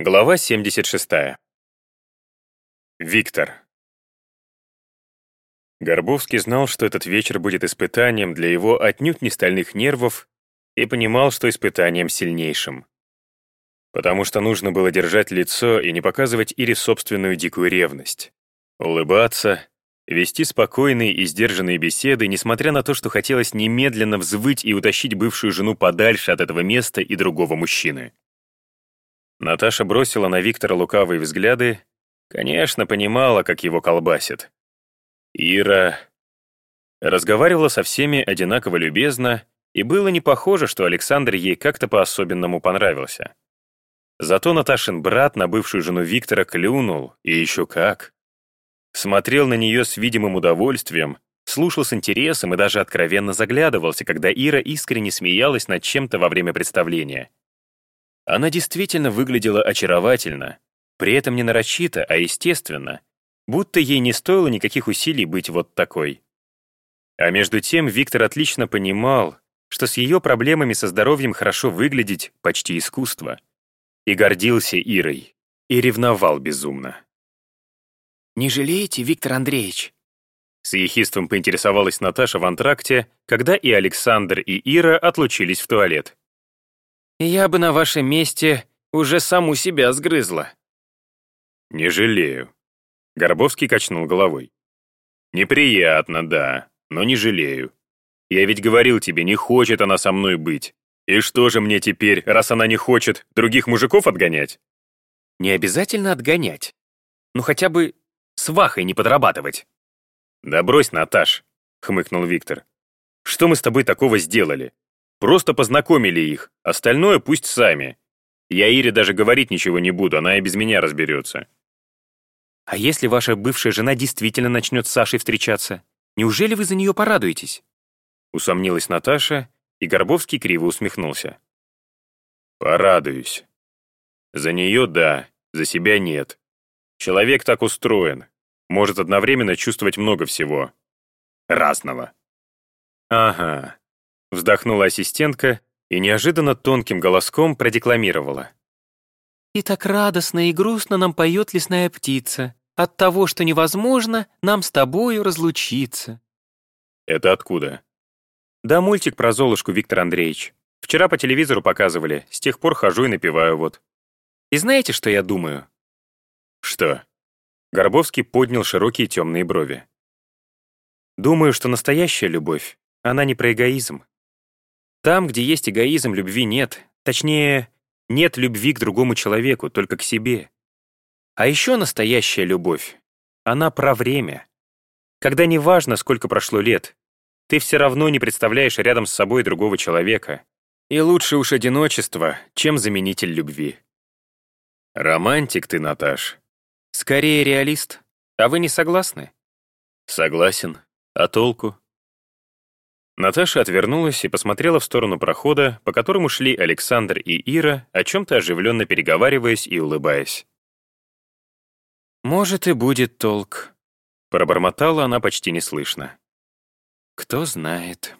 Глава 76. Виктор. Горбовский знал, что этот вечер будет испытанием для его отнюдь не стальных нервов и понимал, что испытанием сильнейшим. Потому что нужно было держать лицо и не показывать Ире собственную дикую ревность. Улыбаться, вести спокойные и сдержанные беседы, несмотря на то, что хотелось немедленно взвыть и утащить бывшую жену подальше от этого места и другого мужчины. Наташа бросила на Виктора лукавые взгляды, конечно, понимала, как его колбасит. Ира разговаривала со всеми одинаково любезно, и было не похоже, что Александр ей как-то по-особенному понравился. Зато Наташин брат на бывшую жену Виктора клюнул, и еще как. Смотрел на нее с видимым удовольствием, слушал с интересом и даже откровенно заглядывался, когда Ира искренне смеялась над чем-то во время представления. Она действительно выглядела очаровательно, при этом не нарочито, а естественно, будто ей не стоило никаких усилий быть вот такой. А между тем Виктор отлично понимал, что с ее проблемами со здоровьем хорошо выглядеть почти искусство. И гордился Ирой, и ревновал безумно. «Не жалеете, Виктор Андреевич?» С ехидством поинтересовалась Наташа в антракте, когда и Александр, и Ира отлучились в туалет. Я бы на вашем месте уже саму себя сгрызла. Не жалею. Горбовский качнул головой. Неприятно, да, но не жалею. Я ведь говорил тебе, не хочет она со мной быть. И что же мне теперь, раз она не хочет, других мужиков отгонять? Не обязательно отгонять. Ну хотя бы с Вахой не подрабатывать. Да брось, Наташ, хмыкнул Виктор. Что мы с тобой такого сделали? Просто познакомили их, остальное пусть сами. Я Ире даже говорить ничего не буду, она и без меня разберется. А если ваша бывшая жена действительно начнет с Сашей встречаться, неужели вы за нее порадуетесь? Усомнилась Наташа, и Горбовский криво усмехнулся. Порадуюсь. За нее — да, за себя — нет. Человек так устроен, может одновременно чувствовать много всего. Разного. Ага, Вздохнула ассистентка и неожиданно тонким голоском продекламировала. «И так радостно и грустно нам поет лесная птица от того, что невозможно нам с тобою разлучиться». «Это откуда?» «Да мультик про Золушку, Виктор Андреевич. Вчера по телевизору показывали, с тех пор хожу и напеваю вот. И знаете, что я думаю?» «Что?» Горбовский поднял широкие темные брови. «Думаю, что настоящая любовь, она не про эгоизм. Там, где есть эгоизм, любви нет. Точнее, нет любви к другому человеку, только к себе. А еще настоящая любовь. Она про время. Когда не важно, сколько прошло лет, ты все равно не представляешь рядом с собой другого человека. И лучше уж одиночество, чем заменитель любви. Романтик ты, Наташ. Скорее реалист. А вы не согласны? Согласен. А толку? Наташа отвернулась и посмотрела в сторону прохода, по которому шли Александр и Ира, о чем-то оживленно переговариваясь и улыбаясь. «Может, и будет толк», — пробормотала она почти неслышно. «Кто знает».